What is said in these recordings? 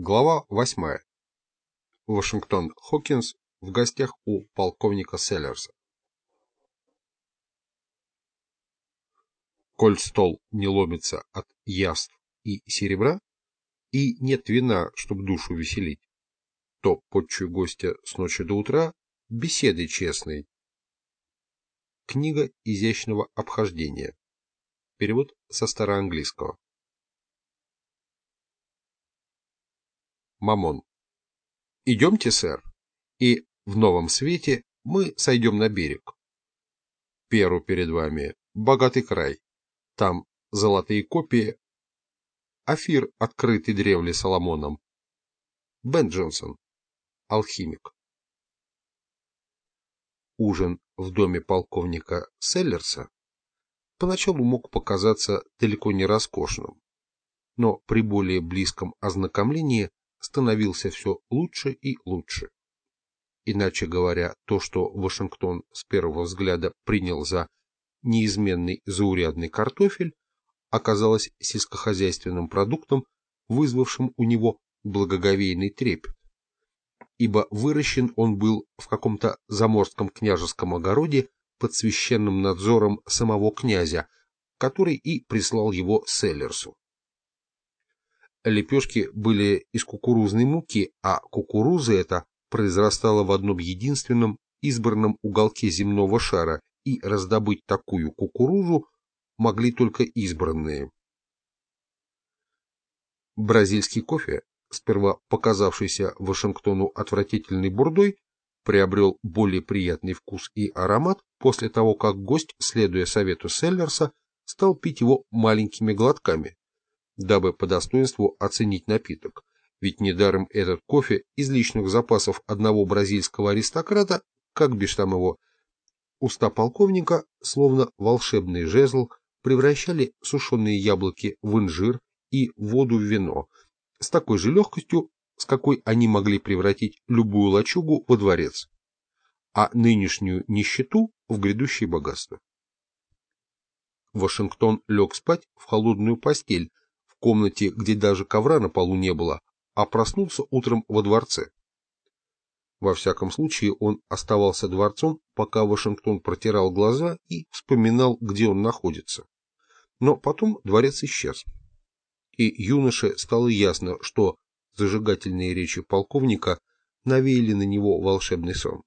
Глава 8. Вашингтон Хокинс в гостях у полковника Селлерса. Коль стол не ломится от яств и серебра, и нет вина, чтоб душу веселить, то подчую гостя с ночи до утра беседой честной. Книга изящного обхождения. Перевод со староанглийского. Мамон. Идемте, сэр, и в новом свете мы сойдем на берег. Перу перед вами, богатый край. Там золотые копии. Афир, открытый древле Соломоном. Бен Джонсон, алхимик. Ужин в доме полковника Селлерса поначалу мог показаться далеко не роскошным, но при более близком ознакомлении становился все лучше и лучше. Иначе говоря, то, что Вашингтон с первого взгляда принял за неизменный заурядный картофель, оказалось сельскохозяйственным продуктом, вызвавшим у него благоговейный трепет. Ибо выращен он был в каком-то заморском княжеском огороде под священным надзором самого князя, который и прислал его Селлерсу. Лепешки были из кукурузной муки, а кукуруза эта произрастала в одном единственном избранном уголке земного шара, и раздобыть такую кукурузу могли только избранные. Бразильский кофе, сперва показавшийся Вашингтону отвратительной бурдой, приобрел более приятный вкус и аромат после того, как гость, следуя совету Селлерса, стал пить его маленькими глотками, дабы по достоинству оценить напиток, ведь недаром этот кофе из личных запасов одного бразильского аристократа, как бишь там его, уста полковника, словно волшебный жезл, превращали сушеные яблоки в инжир и воду в вино, с такой же легкостью, с какой они могли превратить любую лачугу во дворец, а нынешнюю нищету в грядущее богатство. Вашингтон лег спать в холодную постель, комнате, где даже ковра на полу не было, а проснулся утром во дворце. Во всяком случае, он оставался дворцом, пока Вашингтон протирал глаза и вспоминал, где он находится. Но потом дворец исчез. И юноше стало ясно, что зажигательные речи полковника навеяли на него волшебный сон.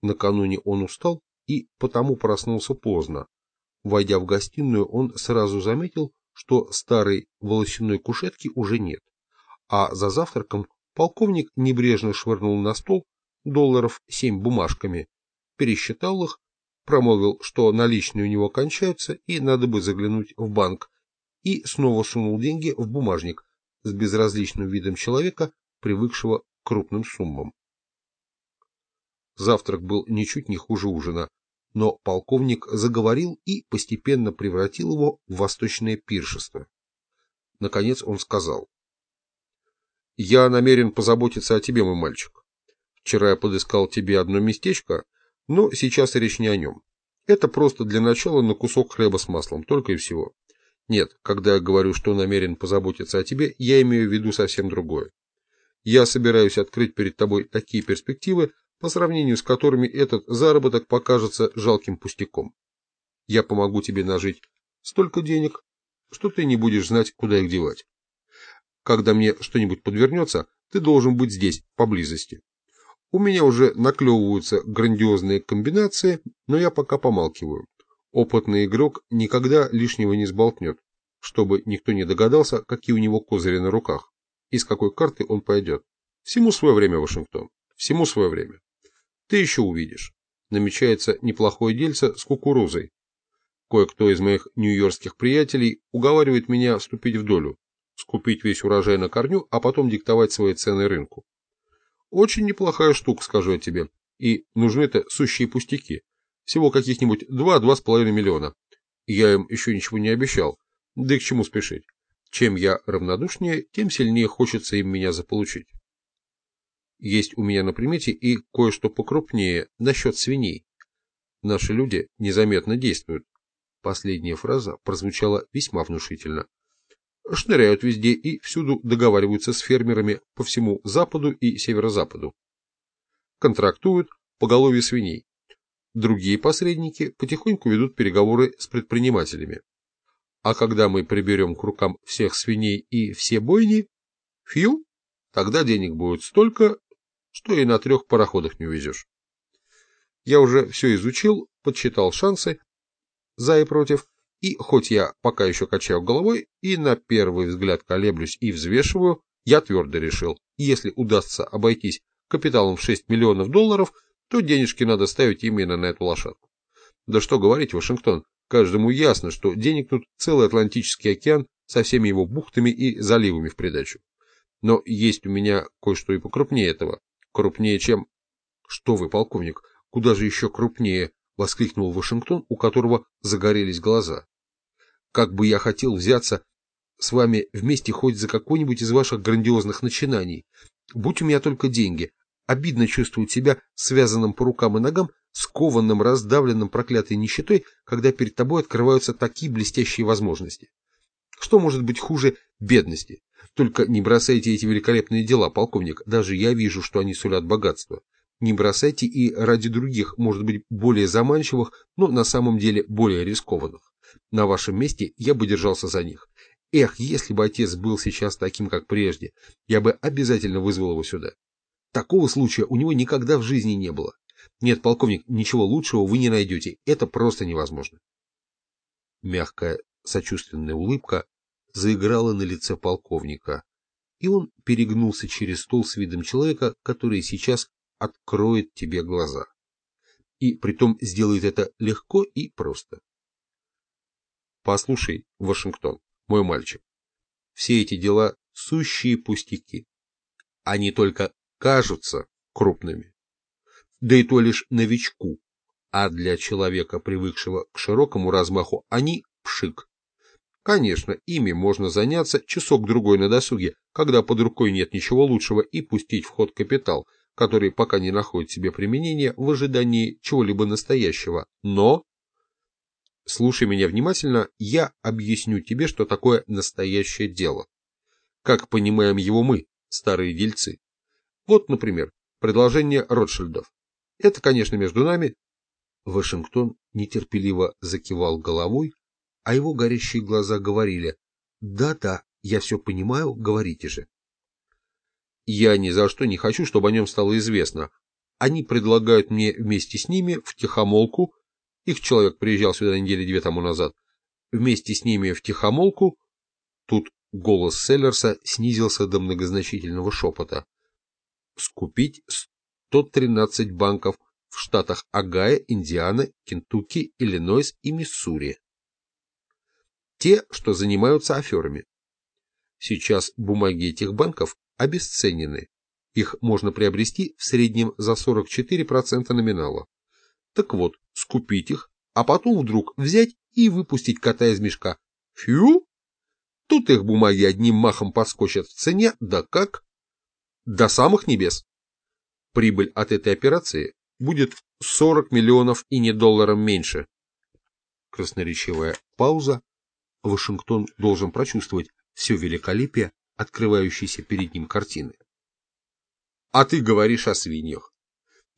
Накануне он устал и потому проснулся поздно. Войдя в гостиную, он сразу заметил, что старой волосяной кушетки уже нет, а за завтраком полковник небрежно швырнул на стол долларов семь бумажками, пересчитал их, промолвил, что наличные у него кончаются и надо бы заглянуть в банк, и снова сунул деньги в бумажник с безразличным видом человека, привыкшего к крупным суммам. Завтрак был ничуть не хуже ужина, но полковник заговорил и постепенно превратил его в восточное пиршество. Наконец он сказал. «Я намерен позаботиться о тебе, мой мальчик. Вчера я подыскал тебе одно местечко, но сейчас речь не о нем. Это просто для начала на кусок хлеба с маслом, только и всего. Нет, когда я говорю, что намерен позаботиться о тебе, я имею в виду совсем другое. Я собираюсь открыть перед тобой такие перспективы, по сравнению с которыми этот заработок покажется жалким пустяком. Я помогу тебе нажить столько денег, что ты не будешь знать, куда их девать. Когда мне что-нибудь подвернется, ты должен быть здесь, поблизости. У меня уже наклевываются грандиозные комбинации, но я пока помалкиваю. Опытный игрок никогда лишнего не сболтнет, чтобы никто не догадался, какие у него козыри на руках и с какой карты он пойдет. Всему свое время, Вашингтон, всему свое время. Ты еще увидишь. Намечается неплохое дельце с кукурузой. Кое-кто из моих нью-йоркских приятелей уговаривает меня вступить в долю, скупить весь урожай на корню, а потом диктовать свои цены рынку. Очень неплохая штука, скажу я тебе. И нужны-то сущие пустяки. Всего каких-нибудь 2-2,5 миллиона. Я им еще ничего не обещал. Да и к чему спешить? Чем я равнодушнее, тем сильнее хочется им меня заполучить. Есть у меня на примете и кое-что покрупнее насчет свиней. Наши люди незаметно действуют. Последняя фраза прозвучала весьма внушительно. шныряют везде и всюду договариваются с фермерами по всему западу и северо-западу. Контрактуют поголовье свиней. Другие посредники потихоньку ведут переговоры с предпринимателями. А когда мы приберем к рукам всех свиней и все бойни, фью, тогда денег будет столько, что и на трех пароходах не увезешь. Я уже все изучил, подсчитал шансы за и против, и хоть я пока еще качаю головой и на первый взгляд колеблюсь и взвешиваю, я твердо решил, если удастся обойтись капиталом в 6 миллионов долларов, то денежки надо ставить именно на эту лошадку. Да что говорить, Вашингтон, каждому ясно, что денег тут целый Атлантический океан со всеми его бухтами и заливами в придачу. Но есть у меня кое-что и покрупнее этого. Крупнее, чем... Что вы, полковник, куда же еще крупнее? Воскликнул Вашингтон, у которого загорелись глаза. Как бы я хотел взяться с вами вместе хоть за какой-нибудь из ваших грандиозных начинаний. Будь у меня только деньги. Обидно чувствовать себя связанным по рукам и ногам, скованным, раздавленным проклятой нищетой, когда перед тобой открываются такие блестящие возможности. Что может быть хуже бедности? Только не бросайте эти великолепные дела, полковник, даже я вижу, что они сулят богатство. Не бросайте и ради других, может быть, более заманчивых, но на самом деле более рискованных. На вашем месте я бы держался за них. Эх, если бы отец был сейчас таким, как прежде, я бы обязательно вызвал его сюда. Такого случая у него никогда в жизни не было. Нет, полковник, ничего лучшего вы не найдете. Это просто невозможно. Мягкая, сочувственная улыбка заиграла на лице полковника, и он перегнулся через стол с видом человека, который сейчас откроет тебе глаза. И притом сделает это легко и просто. Послушай, Вашингтон, мой мальчик, все эти дела сущие пустяки. Они только кажутся крупными. Да и то лишь новичку. А для человека, привыкшего к широкому размаху, они пшик. Конечно, ими можно заняться часок-другой на досуге, когда под рукой нет ничего лучшего, и пустить в ход капитал, который пока не находит себе применения в ожидании чего-либо настоящего. Но Слушай меня внимательно, я объясню тебе, что такое настоящее дело. Как понимаем его мы, старые дельцы. Вот, например, предложение Ротшильдов. Это, конечно, между нами. Вашингтон нетерпеливо закивал головой, а его горящие глаза говорили «Да-да, я все понимаю, говорите же». Я ни за что не хочу, чтобы о нем стало известно. Они предлагают мне вместе с ними в тихомолку их человек приезжал сюда недели две тому назад. Вместе с ними в тихомолку. Тут голос Селлерса снизился до многозначительного шепота. Скупить 113 банков в штатах Огайо, Индиана, Кентукки, Иллинойс и Миссури. Те, что занимаются аферами. Сейчас бумаги этих банков обесценены. Их можно приобрести в среднем за 44% номинала. Так вот, скупить их, а потом вдруг взять и выпустить кота из мешка. Фью! Тут их бумаги одним махом подскочат в цене, да как? До самых небес. Прибыль от этой операции будет 40 миллионов и не долларом меньше. Красноречивая пауза. Вашингтон должен прочувствовать все великолепие открывающейся перед ним картины. А ты говоришь о свиньях.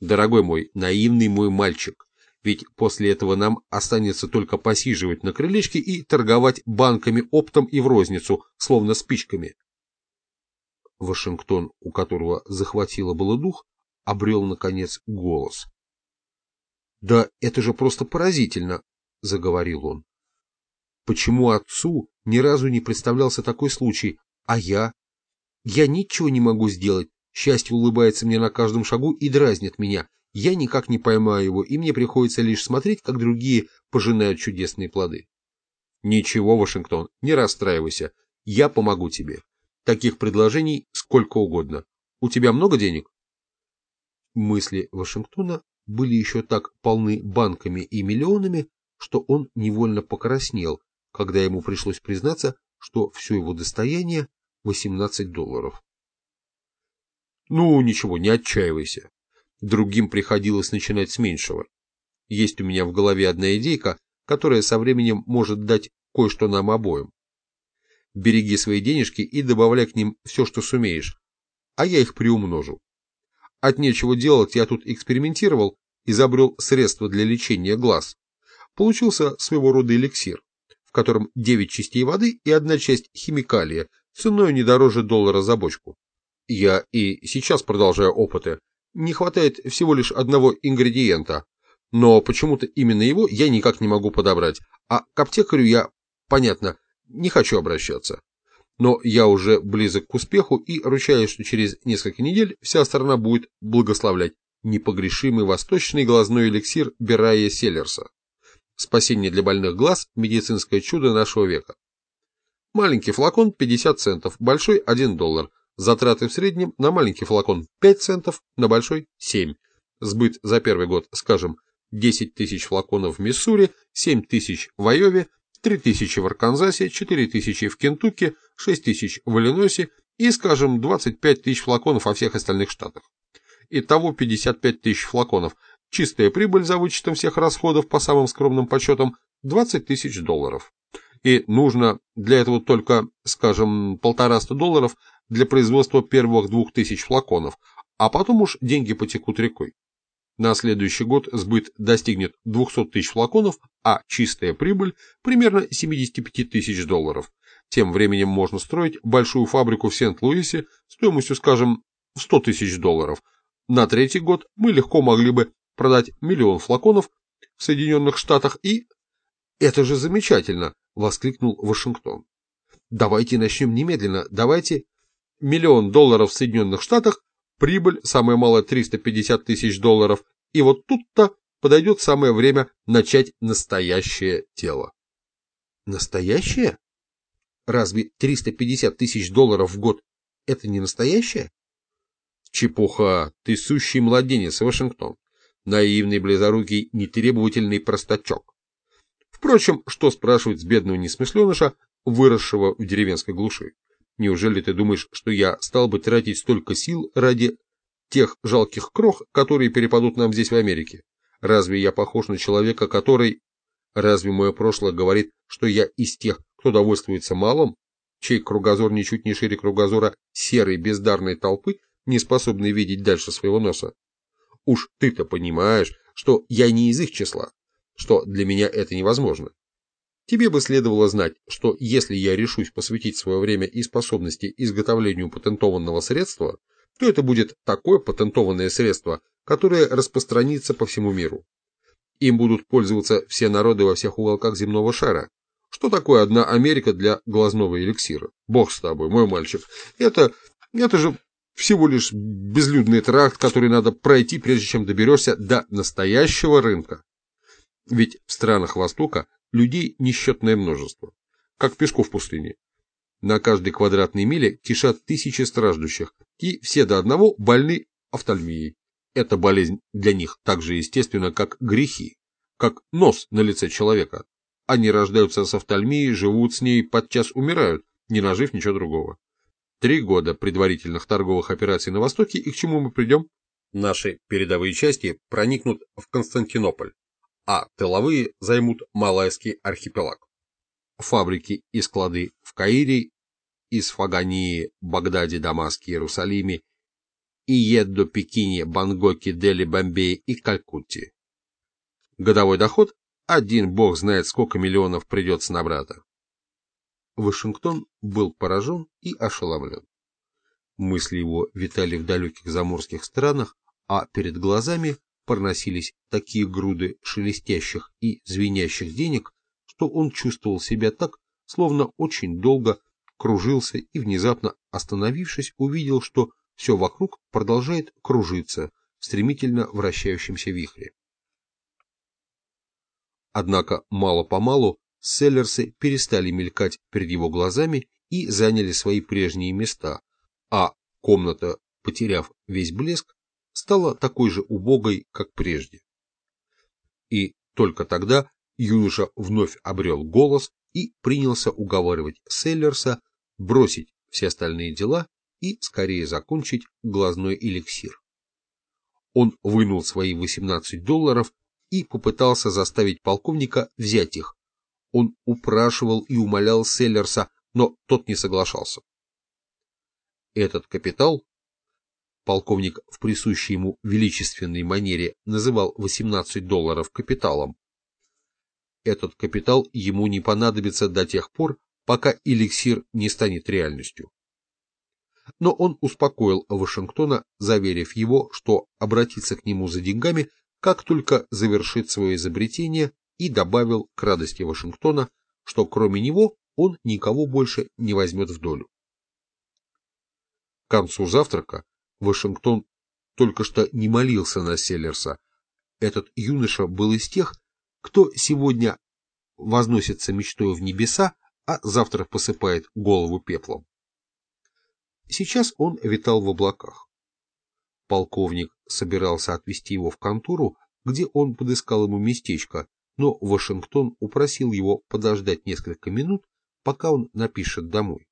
Дорогой мой, наивный мой мальчик, ведь после этого нам останется только посиживать на крылечке и торговать банками оптом и в розницу, словно спичками. Вашингтон, у которого захватило было дух, обрел, наконец, голос. — Да это же просто поразительно, — заговорил он. — Почему отцу ни разу не представлялся такой случай, а я? Я ничего не могу сделать, Счастье улыбается мне на каждом шагу и дразнит меня. Я никак не поймаю его, и мне приходится лишь смотреть, как другие пожинают чудесные плоды. Ничего, Вашингтон, не расстраивайся. Я помогу тебе. Таких предложений сколько угодно. У тебя много денег? Мысли Вашингтона были еще так полны банками и миллионами, что он невольно покраснел, когда ему пришлось признаться, что все его достояние 18 долларов. Ну, ничего, не отчаивайся. Другим приходилось начинать с меньшего. Есть у меня в голове одна идейка, которая со временем может дать кое-что нам обоим. Береги свои денежки и добавляй к ним все, что сумеешь, а я их приумножу. От нечего делать я тут экспериментировал, изобрел средства для лечения глаз. Получился своего рода эликсир, котором 9 частей воды и одна часть химикалия, ценой не дороже доллара за бочку. Я и сейчас продолжаю опыты. Не хватает всего лишь одного ингредиента, но почему-то именно его я никак не могу подобрать, а к аптекарю я, понятно, не хочу обращаться. Но я уже близок к успеху и ручаюсь, что через несколько недель вся страна будет благословлять непогрешимый восточный глазной эликсир Берая Селлерса. Спасение для больных глаз – медицинское чудо нашего века. Маленький флакон 50 центов, большой 1 доллар. Затраты в среднем на маленький флакон 5 центов, на большой 7. Сбыт за первый год, скажем, 10 тысяч флаконов в Миссури, 7 тысяч в Айове, 3 тысячи в Арканзасе, 4 тысячи в Кентукки, 6 тысяч в Иллинойсе и, скажем, 25 тысяч флаконов во всех остальных штатах. Итого 55 тысяч флаконов. Чистая прибыль за вычетом всех расходов по самым скромным подсчетам 20 тысяч долларов. И нужно для этого только, скажем, полтораста долларов для производства первых двух тысяч флаконов, а потом уж деньги потекут рекой. На следующий год сбыт достигнет 200 тысяч флаконов, а чистая прибыль примерно 75 тысяч долларов. Тем временем можно строить большую фабрику в Сент-Луисе стоимостью, скажем, в 100 тысяч долларов. На третий год мы легко могли бы продать миллион флаконов в Соединенных Штатах и... «Это же замечательно!» — воскликнул Вашингтон. «Давайте начнем немедленно. Давайте миллион долларов в Соединенных Штатах прибыль самая малая 350 тысяч долларов, и вот тут-то подойдет самое время начать настоящее дело. Настоящее? Разве 350 тысяч долларов в год – это не настоящее? Чепуха, ты сущий младенец, Вашингтон. Наивный, близорукий, нетребовательный простачок. Впрочем, что спрашивать с бедного несмышленыша, выросшего в деревенской глуши? Неужели ты думаешь, что я стал бы тратить столько сил ради тех жалких крох, которые перепадут нам здесь в Америке? Разве я похож на человека, который... Разве мое прошлое говорит, что я из тех, кто довольствуется малым, чей кругозор ничуть не шире кругозора серой бездарной толпы, не способной видеть дальше своего носа? Уж ты-то понимаешь, что я не из их числа, что для меня это невозможно. Тебе бы следовало знать, что если я решусь посвятить свое время и способности изготовлению патентованного средства, то это будет такое патентованное средство, которое распространится по всему миру. Им будут пользоваться все народы во всех уголках земного шара. Что такое одна Америка для глазного эликсира? Бог с тобой, мой мальчик. Это, это же всего лишь безлюдный тракт, который надо пройти, прежде чем доберешься до настоящего рынка. Ведь в странах Востока людей несчетное множество, как песку в пустыне. На каждой квадратной миле кишат тысячи страждущих, и все до одного больны офтальмией. Эта болезнь для них так же естественна, как грехи, как нос на лице человека. Они рождаются с офтальмией, живут с ней, подчас умирают, не нажив ничего другого. Три года предварительных торговых операций на Востоке, и к чему мы придем? Наши передовые части проникнут в Константинополь а тыловые займут Малайский архипелаг. Фабрики и склады в Каире, Исфагании, Багдаде, Дамаске, Иерусалиме, Иеддо, Пекине, Бангоке, Дели, Бомбее и Калькутте. Годовой доход – один бог знает, сколько миллионов придется на брата. Вашингтон был поражен и ошеломлен. Мысли его витали в далеких заморских странах, а перед глазами проносились такие груды шелестящих и звенящих денег, что он чувствовал себя так, словно очень долго кружился и, внезапно остановившись, увидел, что все вокруг продолжает кружиться в стремительно вращающемся вихре. Однако мало-помалу селлерсы перестали мелькать перед его глазами и заняли свои прежние места, а комната, потеряв весь блеск, стала такой же убогой, как прежде. И только тогда юноша вновь обрел голос и принялся уговаривать Селлерса бросить все остальные дела и скорее закончить глазной эликсир. Он вынул свои 18 долларов и попытался заставить полковника взять их. Он упрашивал и умолял Селлерса но тот не соглашался. Этот капитал, полковник в присущей ему величественной манере называл 18 долларов капиталом, этот капитал ему не понадобится до тех пор, пока эликсир не станет реальностью. Но он успокоил Вашингтона, заверив его, что обратится к нему за деньгами, как только завершит свое изобретение, и добавил к радости Вашингтона, что кроме него он никого больше не возьмет в долю. К концу завтрака Вашингтон только что не молился на Селлерса. Этот юноша был из тех, кто сегодня возносится мечтой в небеса, а завтра посыпает голову пеплом. Сейчас он витал в облаках. Полковник собирался отвезти его в контору, где он подыскал ему местечко, но Вашингтон упросил его подождать несколько минут, пока он напишет домой.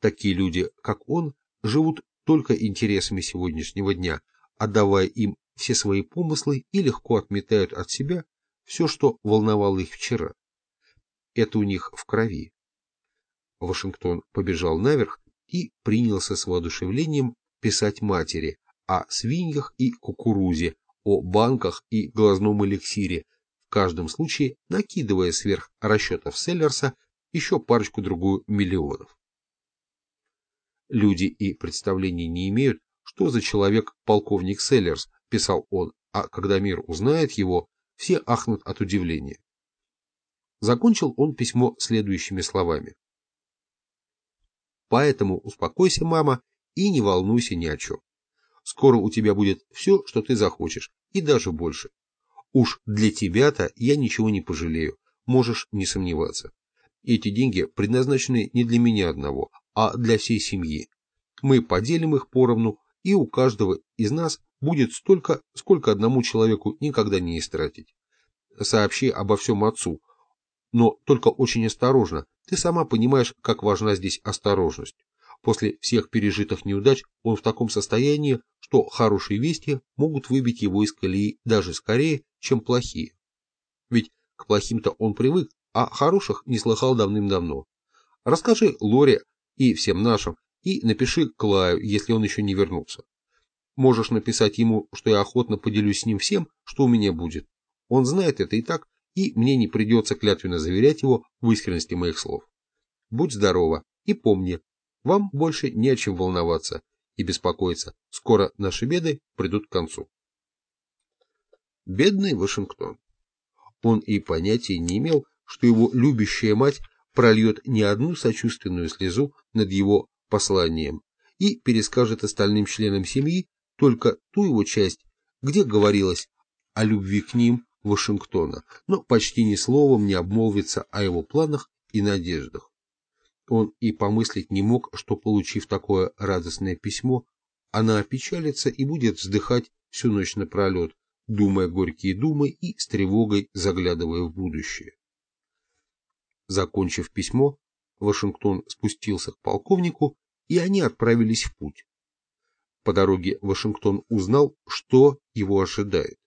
Такие люди, как он, живут только интересами сегодняшнего дня, отдавая им все свои помыслы и легко отметают от себя все, что волновало их вчера. Это у них в крови. Вашингтон побежал наверх и принялся с воодушевлением писать матери о свиньях и кукурузе, о банках и глазном эликсире, в каждом случае накидывая сверх расчетов Селлерса еще парочку-другую миллионов. Люди и представления не имеют, что за человек полковник Селлерс, писал он, а когда мир узнает его, все ахнут от удивления. Закончил он письмо следующими словами. Поэтому успокойся, мама, и не волнуйся ни о чем. Скоро у тебя будет все, что ты захочешь, и даже больше. Уж для тебя-то я ничего не пожалею, можешь не сомневаться. Эти деньги предназначены не для меня одного, а для всей семьи. Мы поделим их поровну, и у каждого из нас будет столько, сколько одному человеку никогда не истратить. Сообщи обо всем отцу, но только очень осторожно. Ты сама понимаешь, как важна здесь осторожность. После всех пережитых неудач он в таком состоянии, что хорошие вести могут выбить его из колеи даже скорее, чем плохие. Ведь к плохим-то он привык, а хороших не слыхал давным-давно. Расскажи Лоре и всем нашим, и напиши Клаю, если он еще не вернулся. Можешь написать ему, что я охотно поделюсь с ним всем, что у меня будет. Он знает это и так, и мне не придется клятвенно заверять его в искренности моих слов. Будь здорова и помни, вам больше не о чем волноваться и беспокоиться. Скоро наши беды придут к концу. Бедный Вашингтон. Он и понятия не имел, что его любящая мать прольет не одну сочувственную слезу над его посланием и перескажет остальным членам семьи только ту его часть, где говорилось о любви к ним Вашингтона, но почти ни словом не обмолвится о его планах и надеждах. Он и помыслить не мог, что, получив такое радостное письмо, она опечалится и будет вздыхать всю ночь напролет, думая горькие думы и с тревогой заглядывая в будущее. Закончив письмо, Вашингтон спустился к полковнику, и они отправились в путь. По дороге Вашингтон узнал, что его ожидает.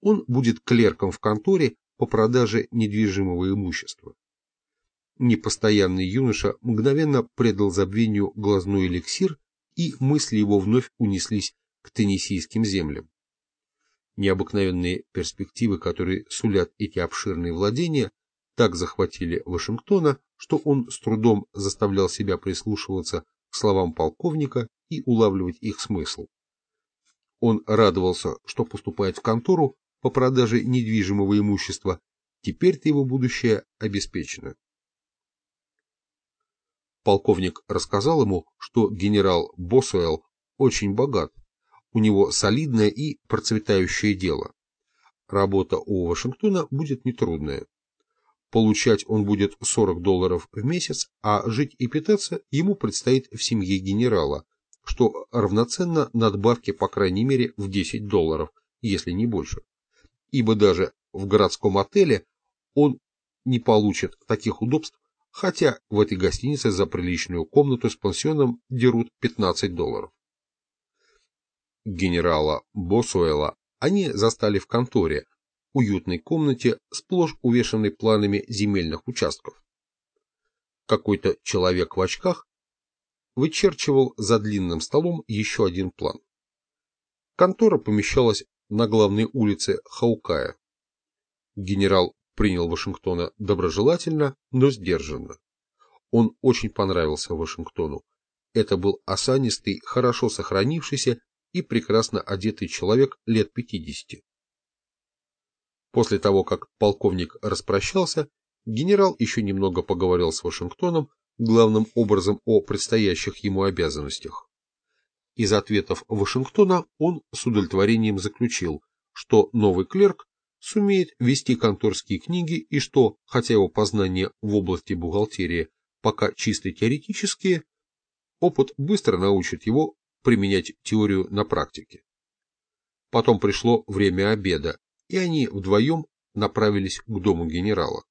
Он будет клерком в конторе по продаже недвижимого имущества. Непостоянный юноша мгновенно предал забвению глазной эликсир, и мысли его вновь унеслись к теннисийским землям. Необыкновенные перспективы, которые сулят эти обширные владения, так захватили Вашингтона, что он с трудом заставлял себя прислушиваться к словам полковника и улавливать их смысл. Он радовался, что поступает в контору по продаже недвижимого имущества, теперь-то его будущее обеспечено. Полковник рассказал ему, что генерал Босуэлл очень богат, у него солидное и процветающее дело. Работа у Вашингтона будет нетрудная. Получать он будет 40 долларов в месяц, а жить и питаться ему предстоит в семье генерала, что равноценно надбавке по крайней мере в 10 долларов, если не больше. Ибо даже в городском отеле он не получит таких удобств, хотя в этой гостинице за приличную комнату с пансионом дерут 15 долларов. Генерала Босуэла они застали в конторе, уютной комнате, сплошь увешанной планами земельных участков. Какой-то человек в очках вычерчивал за длинным столом еще один план. Контора помещалась на главной улице Хаукая. Генерал принял Вашингтона доброжелательно, но сдержанно. Он очень понравился Вашингтону. Это был осанистый, хорошо сохранившийся и прекрасно одетый человек лет 50. После того, как полковник распрощался, генерал еще немного поговорил с Вашингтоном, главным образом о предстоящих ему обязанностях. Из ответов Вашингтона он с удовлетворением заключил, что новый клерк сумеет вести конторские книги и что, хотя его познания в области бухгалтерии пока чисто теоретические, опыт быстро научит его применять теорию на практике. Потом пришло время обеда, и они вдвоем направились к дому генерала.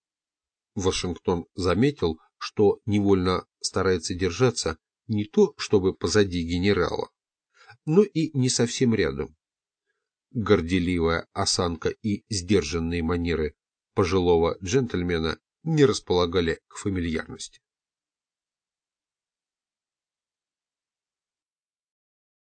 Вашингтон заметил, что невольно старается держаться не то чтобы позади генерала, но и не совсем рядом. Горделивая осанка и сдержанные манеры пожилого джентльмена не располагали к фамильярности.